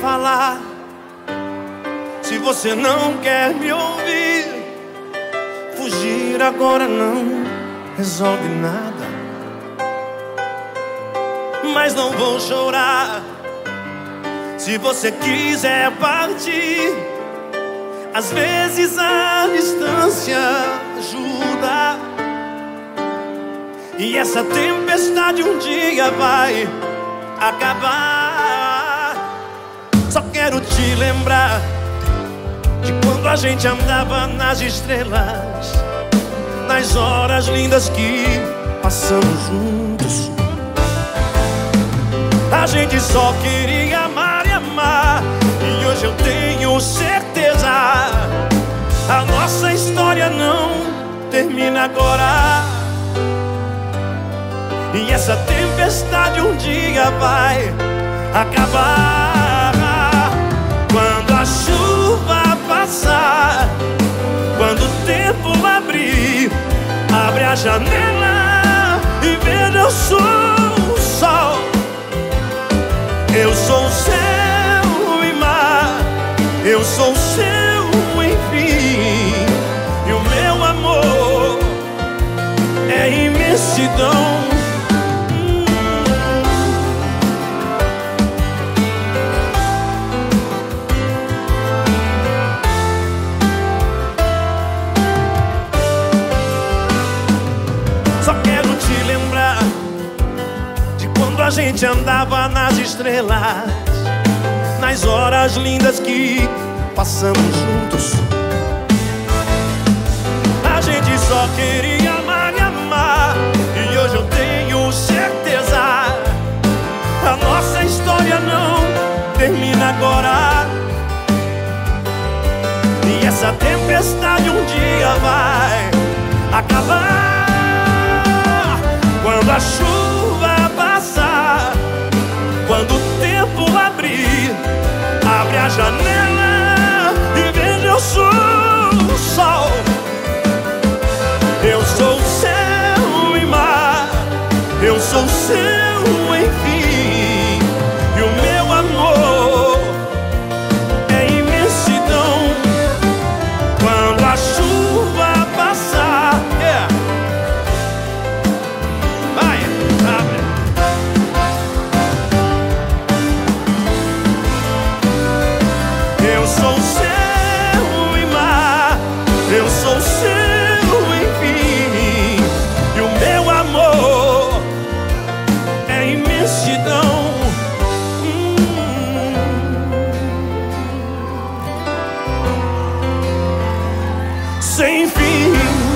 falar. Se você não quer me ouvir, fugir agora não resolve nada. Mas não vou chorar. Se você quiser partir, às vezes a distância ajuda. E essa tempestade um dia vai acabar. Só quero te lembrar de quando a gente andava nas estrelas, nas horas lindas que passamos juntos. A gente só queria amar e amar, e hoje eu tenho certeza a nossa história não termina agora. E essa tempestade um dia vai acabar janela e veja eu sou o sol. Eu sou o céu e mar Eu sou o seu enfim a gente andava nas estrelas, nas horas lindas que passamos juntos. A gente só queria amar e amar, e hoje eu tenho certeza. A nossa história não termina agora. E essa tempestade um dia vai acabar. Quando a chuva janela e sou o sol. Eu sou céu e mar, eu sou o sou e mar, eu sou seu enfim, e o meu amor é imensidão. Hum. Sem fim.